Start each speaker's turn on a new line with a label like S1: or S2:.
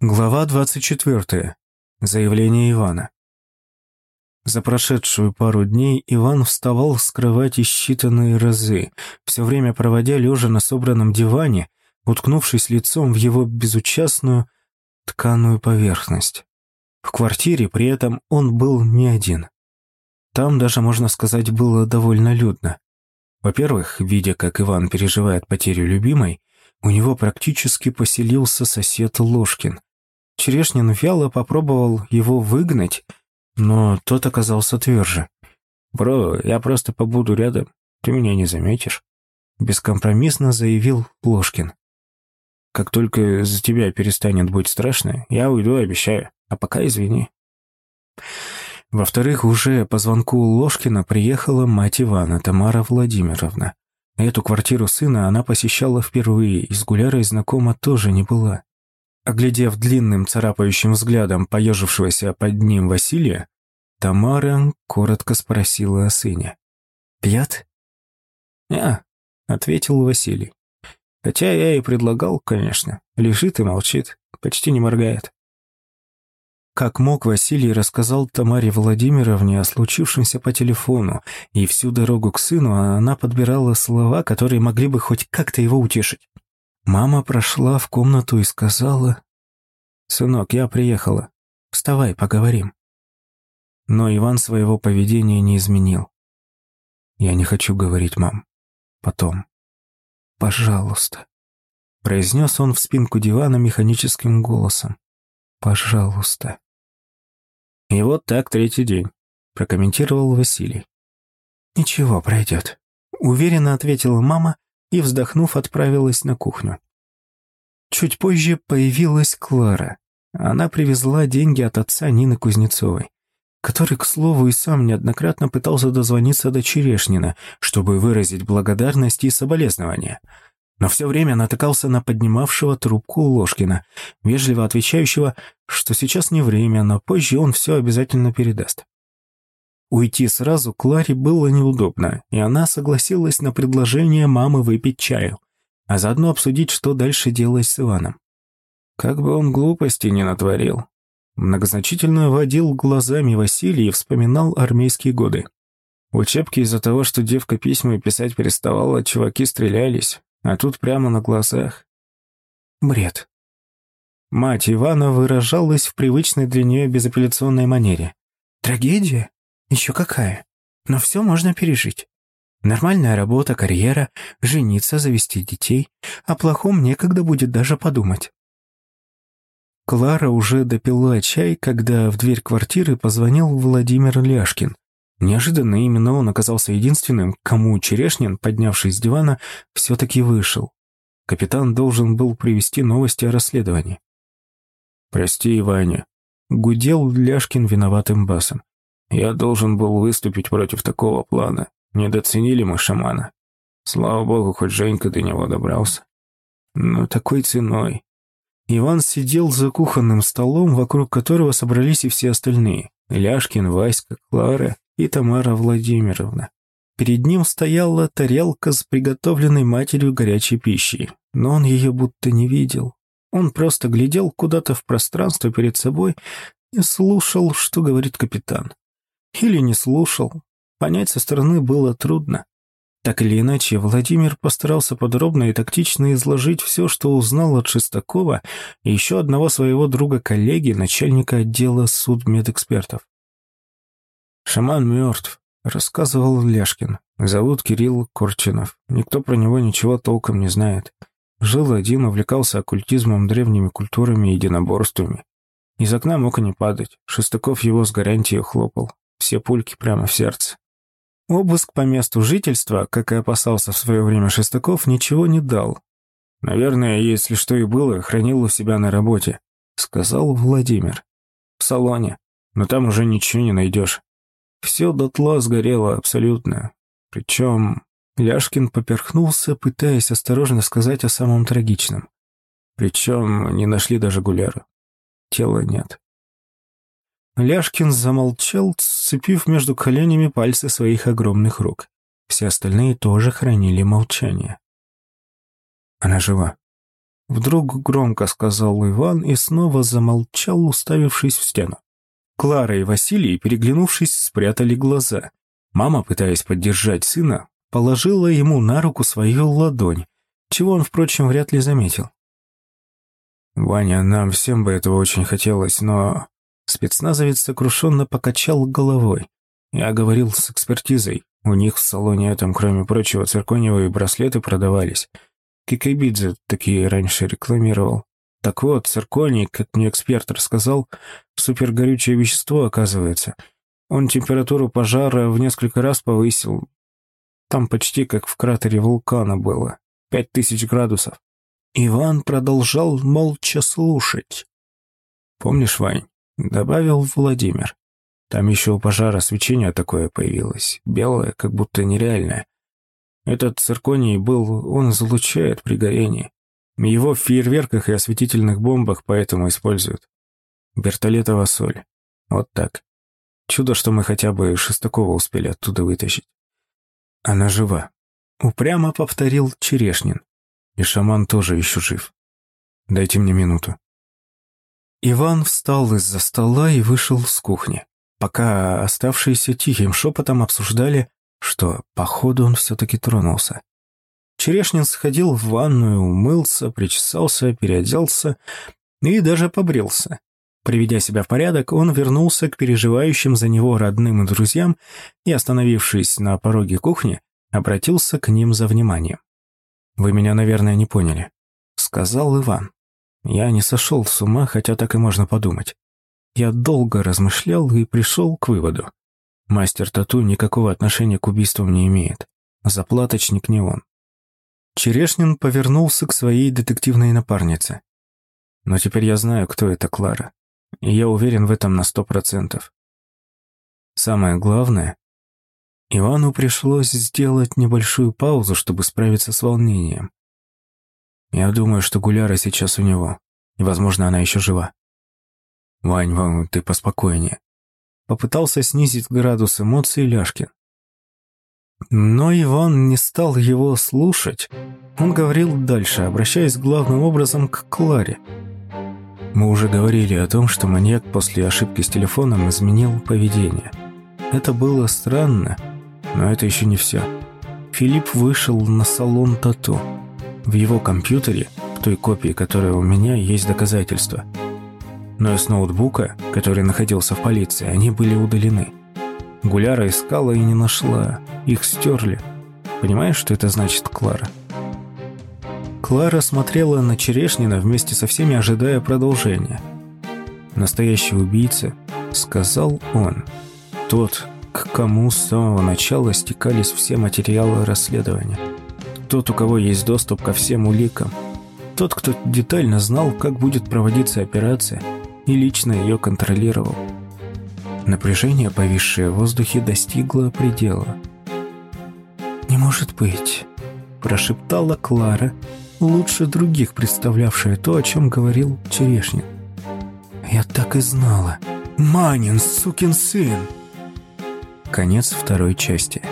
S1: Глава 24. Заявление Ивана. За прошедшую пару дней Иван вставал с кровати считанные разы, все время проводя лежа на собранном диване, уткнувшись лицом в его безучастную тканую поверхность. В квартире при этом он был не один. Там даже, можно сказать, было довольно людно. Во-первых, видя, как Иван переживает потерю любимой, у него практически поселился сосед Ложкин – Черешнин вяло попробовал его выгнать, но тот оказался тверже. «Бро, я просто побуду рядом, ты меня не заметишь», — бескомпромиссно заявил Ложкин. «Как только за тебя перестанет быть страшно, я уйду, обещаю, а пока извини». Во-вторых, уже по звонку Ложкина приехала мать Ивана, Тамара Владимировна. Эту квартиру сына она посещала впервые, и с Гулярой знакома тоже не была. Оглядев длинным царапающим взглядом поежившегося под ним Василия, Тамара коротко спросила о сыне. «Пьят?» «Я», — ответил Василий. «Хотя я и предлагал, конечно. Лежит и молчит, почти не моргает». Как мог, Василий рассказал Тамаре Владимировне о случившемся по телефону, и всю дорогу к сыну она подбирала слова, которые могли бы хоть как-то его утешить. Мама прошла в комнату и сказала, «Сынок, я приехала. Вставай, поговорим». Но Иван своего поведения не изменил. «Я не хочу говорить, мам. Потом. Пожалуйста», — произнес он в спинку дивана механическим голосом. «Пожалуйста». «И вот так третий день», — прокомментировал Василий. «Ничего, пройдет», — уверенно ответила мама и, вздохнув, отправилась на кухню. Чуть позже появилась Клара. Она привезла деньги от отца Нины Кузнецовой, который, к слову, и сам неоднократно пытался дозвониться до Черешнина, чтобы выразить благодарность и соболезнования. Но все время натыкался на поднимавшего трубку Ложкина, вежливо отвечающего, что сейчас не время, но позже он все обязательно передаст. Уйти сразу Кларе было неудобно, и она согласилась на предложение мамы выпить чаю, а заодно обсудить, что дальше делать с Иваном. Как бы он глупости не натворил. Многозначительно водил глазами Василий и вспоминал армейские годы. В учебке из-за того, что девка письма писать переставала, чуваки стрелялись, а тут прямо на глазах. Бред. Мать Ивана выражалась в привычной для нее безапелляционной манере. Трагедия? Еще какая. Но все можно пережить. Нормальная работа, карьера, жениться, завести детей. О плохом некогда будет даже подумать. Клара уже допила чай, когда в дверь квартиры позвонил Владимир Ляшкин. Неожиданно именно он оказался единственным, кому Черешнин, поднявшись с дивана, все-таки вышел. Капитан должен был привести новости о расследовании. «Прости, Ваня», — гудел Ляшкин виноватым басом. Я должен был выступить против такого плана. Недоценили мы шамана. Слава богу, хоть Женька до него добрался. Но такой ценой. Иван сидел за кухонным столом, вокруг которого собрались и все остальные. Ляшкин, Васька, Клара и Тамара Владимировна. Перед ним стояла тарелка с приготовленной матерью горячей пищей, но он ее будто не видел. Он просто глядел куда-то в пространство перед собой и слушал, что говорит капитан. Или не слушал. Понять со стороны было трудно. Так или иначе, Владимир постарался подробно и тактично изложить все, что узнал от Шестакова и еще одного своего друга-коллеги, начальника отдела судмедэкспертов. «Шаман мертв», — рассказывал Ляшкин. «Зовут Кирилл Корчинов. Никто про него ничего толком не знает. Жил один, увлекался оккультизмом, древними культурами и единоборствами. Из окна мог и не падать. Шестаков его с гарантией хлопал все пульки прямо в сердце. Обыск по месту жительства, как и опасался в свое время Шестаков, ничего не дал. «Наверное, если что и было, хранил у себя на работе», — сказал Владимир. «В салоне. Но там уже ничего не найдешь. Все дотла сгорело абсолютно. Причем Ляшкин поперхнулся, пытаясь осторожно сказать о самом трагичном. Причем не нашли даже Гуляру. Тела нет. Ляшкин замолчал, сцепив между коленями пальцы своих огромных рук. Все остальные тоже хранили молчание. «Она жива», Вдруг громко сказал Иван и снова замолчал, уставившись в стену. Клара и Василий, переглянувшись, спрятали глаза. Мама, пытаясь поддержать сына, положила ему на руку свою ладонь, чего он, впрочем, вряд ли заметил. «Ваня, нам всем бы этого очень хотелось, но...» Спецназовец сокрушенно покачал головой. «Я говорил с экспертизой. У них в салоне этом, кроме прочего, циркониевые браслеты продавались. Кикабидзе такие раньше рекламировал. Так вот, цирконий, как мне эксперт рассказал, супергорючее вещество, оказывается. Он температуру пожара в несколько раз повысил. Там почти как в кратере вулкана было. Пять тысяч градусов. Иван продолжал молча слушать. «Помнишь, Вань?» — добавил Владимир. «Там еще у пожара свечение такое появилось. Белое, как будто нереальное. Этот цирконий был, он излучает при горении. Его в фейерверках и осветительных бомбах поэтому используют. Бертолетова соль. Вот так. Чудо, что мы хотя бы Шестакова успели оттуда вытащить. Она жива. Упрямо повторил Черешнин. И шаман тоже еще жив. Дайте мне минуту. Иван встал из-за стола и вышел с кухни, пока оставшиеся тихим шепотом обсуждали, что, походу, он все-таки тронулся. Черешнин сходил в ванную, умылся, причесался, переоделся и даже побрился. Приведя себя в порядок, он вернулся к переживающим за него родным и друзьям и, остановившись на пороге кухни, обратился к ним за вниманием. «Вы меня, наверное, не поняли», — сказал Иван. «Я не сошел с ума, хотя так и можно подумать. Я долго размышлял и пришел к выводу. Мастер тату никакого отношения к убийствам не имеет. Заплаточник не он. Черешнин повернулся к своей детективной напарнице. Но теперь я знаю, кто это Клара. И я уверен в этом на сто процентов. Самое главное, Ивану пришлось сделать небольшую паузу, чтобы справиться с волнением. Я думаю, что Гуляра сейчас у него, и, возможно, она еще жива. Вань, Вань, ты поспокойнее. Попытался снизить градус эмоций Ляшкин. Но Иван не стал его слушать. Он говорил дальше, обращаясь главным образом к Кларе. Мы уже говорили о том, что маньяк после ошибки с телефоном изменил поведение. Это было странно, но это еще не все. Филипп вышел на салон тату. В его компьютере, в той копии, которая у меня, есть доказательства – но из ноутбука, который находился в полиции, они были удалены. Гуляра искала и не нашла. Их стерли. Понимаешь, что это значит, Клара? Клара смотрела на Черешнина вместе со всеми, ожидая продолжения. «Настоящий убийца», — сказал он. «Тот, к кому с самого начала стекались все материалы расследования. Тот, у кого есть доступ ко всем уликам. Тот, кто детально знал, как будет проводиться операция, и лично ее контролировал. Напряжение, повисшее в воздухе, достигло предела. «Не может быть», – прошептала Клара, лучше других представлявшая то, о чем говорил Черешнин. «Я так и знала. Манин, сукин сын!» Конец второй части.